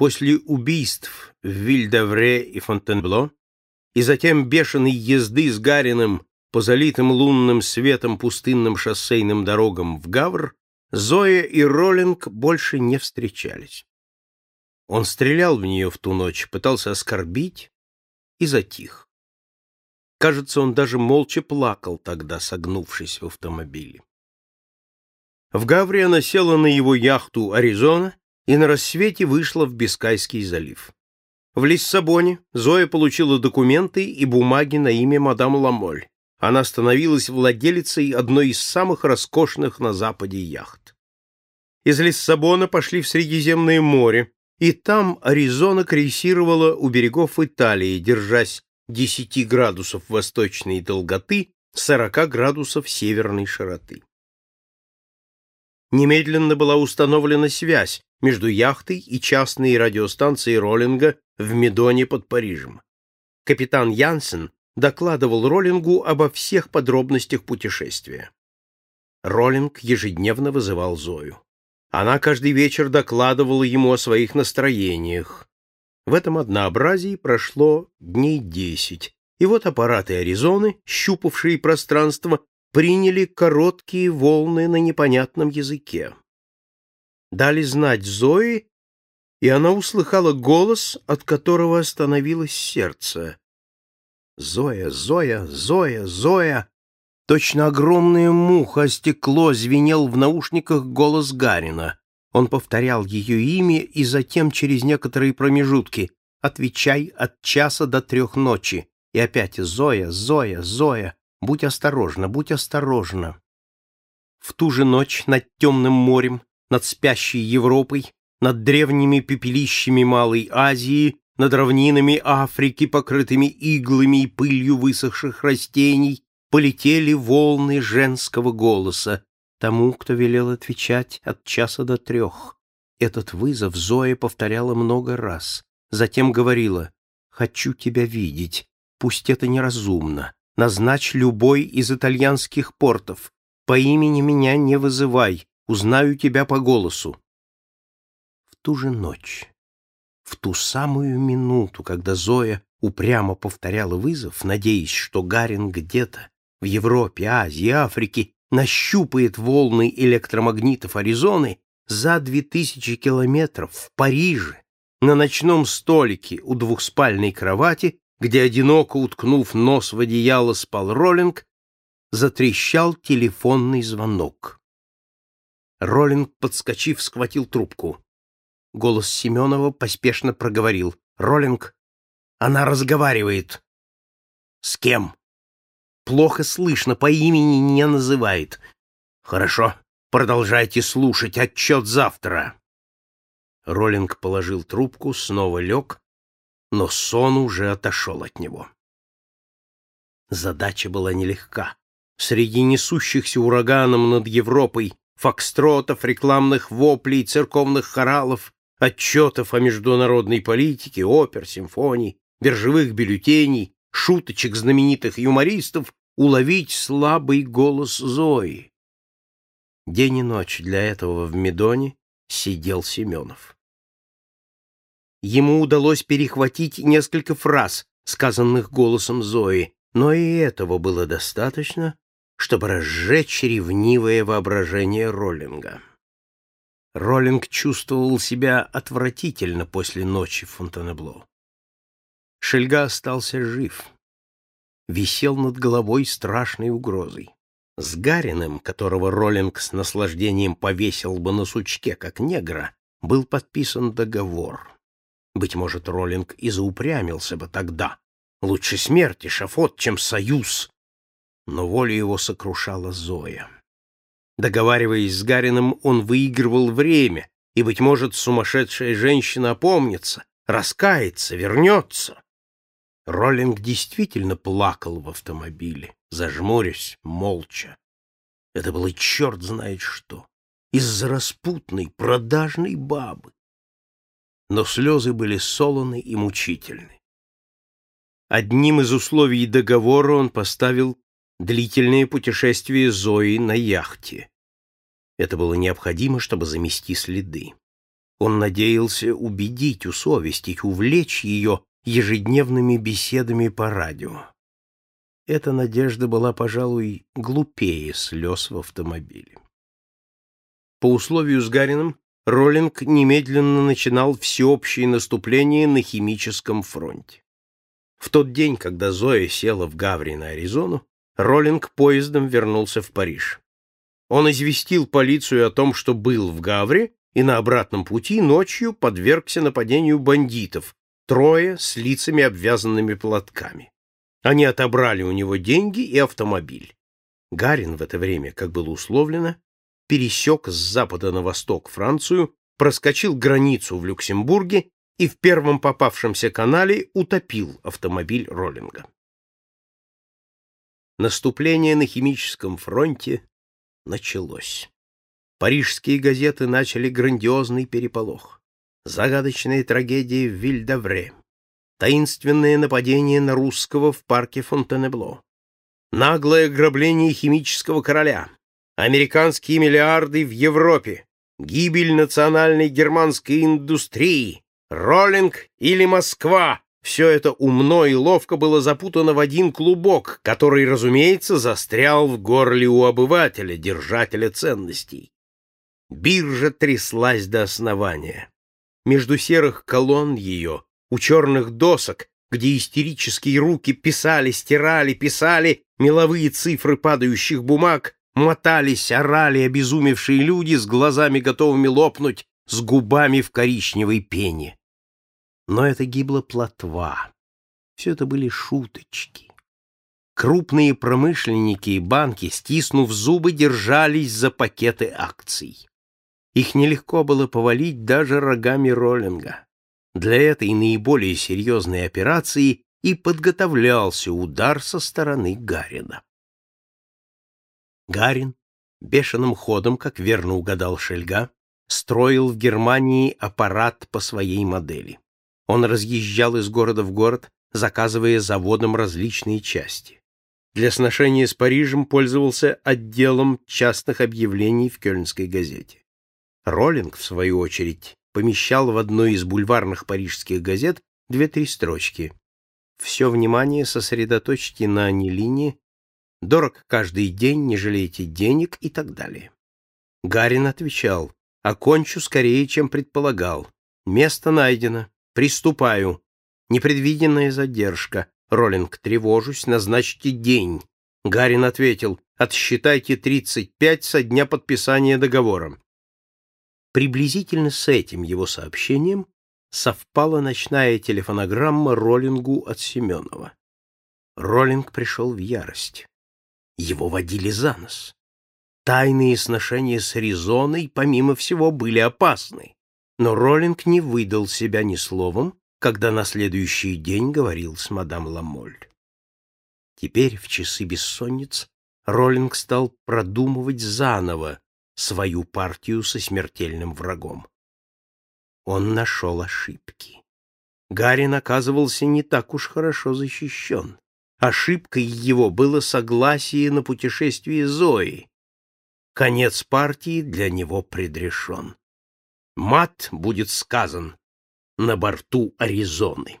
После убийств в Вильдавре и Фонтенбло и затем бешеной езды с Гариным по залитым лунным светом пустынным шоссейным дорогам в Гавр, Зоя и Роллинг больше не встречались. Он стрелял в нее в ту ночь, пытался оскорбить и затих. Кажется, он даже молча плакал тогда, согнувшись в автомобиле. В Гавре она села на его яхту «Аризона» и на рассвете вышла в Бискайский залив. В Лиссабоне Зоя получила документы и бумаги на имя мадам Ламоль. Она становилась владелицей одной из самых роскошных на Западе яхт. Из Лиссабона пошли в Средиземное море, и там Аризона крейсировала у берегов Италии, держась 10 градусов восточной долготы, 40 градусов северной широты. Немедленно была установлена связь между яхтой и частной радиостанцией Роллинга в Медоне под Парижем. Капитан Янсен докладывал Роллингу обо всех подробностях путешествия. Роллинг ежедневно вызывал Зою. Она каждый вечер докладывала ему о своих настроениях. В этом однообразии прошло дней десять, и вот аппараты Аризоны, щупавшие пространство, приняли короткие волны на непонятном языке. Дали знать Зои, и она услыхала голос, от которого остановилось сердце. «Зоя, Зоя, Зоя, Зоя!» Точно огромная муха стекло звенел в наушниках голос Гарина. Он повторял ее имя и затем через некоторые промежутки «Отвечай от часа до трех ночи». И опять «Зоя, Зоя, Зоя». Будь осторожна, будь осторожна. В ту же ночь над темным морем, над спящей Европой, над древними пепелищами Малой Азии, над равнинами Африки, покрытыми иглами и пылью высохших растений, полетели волны женского голоса, тому, кто велел отвечать от часа до трех. Этот вызов Зоя повторяла много раз. Затем говорила «Хочу тебя видеть, пусть это неразумно, Назначь любой из итальянских портов. По имени меня не вызывай, узнаю тебя по голосу. В ту же ночь, в ту самую минуту, когда Зоя упрямо повторяла вызов, надеясь, что Гарин где-то в Европе, Азии, Африке нащупает волны электромагнитов Аризоны за две тысячи километров в Париже, на ночном столике у двухспальной кровати где, одиноко уткнув нос в одеяло, спал Роллинг, затрещал телефонный звонок. Роллинг, подскочив, схватил трубку. Голос Семенова поспешно проговорил. «Роллинг, она разговаривает». «С кем?» «Плохо слышно, по имени не называет». «Хорошо, продолжайте слушать, отчет завтра». Роллинг положил трубку, снова лег, но сон уже отошел от него. Задача была нелегка. Среди несущихся ураганом над Европой фокстротов, рекламных воплей, церковных хоралов, отчетов о международной политике, опер, симфоний, биржевых бюллетеней, шуточек знаменитых юмористов уловить слабый голос Зои. День и ночь для этого в Медоне сидел Семенов. Ему удалось перехватить несколько фраз, сказанных голосом Зои, но и этого было достаточно, чтобы разжечь ревнивое воображение Роллинга. Роллинг чувствовал себя отвратительно после ночи в Фонтенебло. Шельга остался жив. Висел над головой страшной угрозой. С Гариным, которого Роллинг с наслаждением повесил бы на сучке, как негра, был подписан договор. Быть может, Роллинг и заупрямился бы тогда. Лучше смерть и шафот, чем союз. Но волю его сокрушала Зоя. Договариваясь с Гарином, он выигрывал время, и, быть может, сумасшедшая женщина опомнится, раскается, вернется. Роллинг действительно плакал в автомобиле, зажмурясь, молча. Это было черт знает что. Из-за распутной, продажной бабы но слезы были солоны и мучительны. Одним из условий договора он поставил длительное путешествие Зои на яхте. Это было необходимо, чтобы замести следы. Он надеялся убедить, усовестить, увлечь ее ежедневными беседами по радио. Эта надежда была, пожалуй, глупее слез в автомобиле. По условию с Гарином Роллинг немедленно начинал всеобщее наступление на химическом фронте. В тот день, когда Зоя села в Гаври на Аризону, Роллинг поездом вернулся в Париж. Он известил полицию о том, что был в Гавре, и на обратном пути ночью подвергся нападению бандитов, трое с лицами, обвязанными платками. Они отобрали у него деньги и автомобиль. Гарин в это время, как было условлено, пересек с запада на восток Францию, проскочил границу в Люксембурге и в первом попавшемся канале утопил автомобиль Роллинга. Наступление на химическом фронте началось. Парижские газеты начали грандиозный переполох. Загадочная трагедия в Вильдавре. Таинственное нападение на русского в парке Фонтенебло. Наглое ограбление химического короля американские миллиарды в Европе, гибель национальной германской индустрии, роллинг или Москва — все это умно и ловко было запутано в один клубок, который, разумеется, застрял в горле у обывателя, держателя ценностей. Биржа тряслась до основания. Между серых колонн ее, у черных досок, где истерические руки писали, стирали, писали меловые цифры падающих бумаг, мотались, орали обезумевшие люди с глазами готовыми лопнуть, с губами в коричневой пене. Но это гибла плотва. Все это были шуточки. Крупные промышленники и банки, стиснув зубы, держались за пакеты акций. Их нелегко было повалить даже рогами роллинга. Для этой наиболее серьезной операции и подготовлялся удар со стороны Гарина. Гарин, бешеным ходом, как верно угадал Шельга, строил в Германии аппарат по своей модели. Он разъезжал из города в город, заказывая заводам различные части. Для сношения с Парижем пользовался отделом частных объявлений в Кёльнской газете. Роллинг, в свою очередь, помещал в одной из бульварных парижских газет две-три строчки. Все внимание сосредоточьте на анилине дорог каждый день, не жалейте денег и так далее. Гарин отвечал, окончу скорее, чем предполагал. Место найдено. Приступаю. Непредвиденная задержка. Роллинг, тревожусь, назначьте день. Гарин ответил, отсчитайте 35 со дня подписания договора. Приблизительно с этим его сообщением совпала ночная телефонограмма Роллингу от Семенова. Роллинг пришел в ярость. Его водили за нос. Тайные сношения с Аризоной, помимо всего, были опасны. Но Роллинг не выдал себя ни словом, когда на следующий день говорил с мадам Ламоль. Теперь, в часы бессонниц, Роллинг стал продумывать заново свою партию со смертельным врагом. Он нашел ошибки. Гарин оказывался не так уж хорошо защищен. Ошибкой его было согласие на путешествие Зои. Конец партии для него предрешен. Мат будет сказан на борту Аризоны.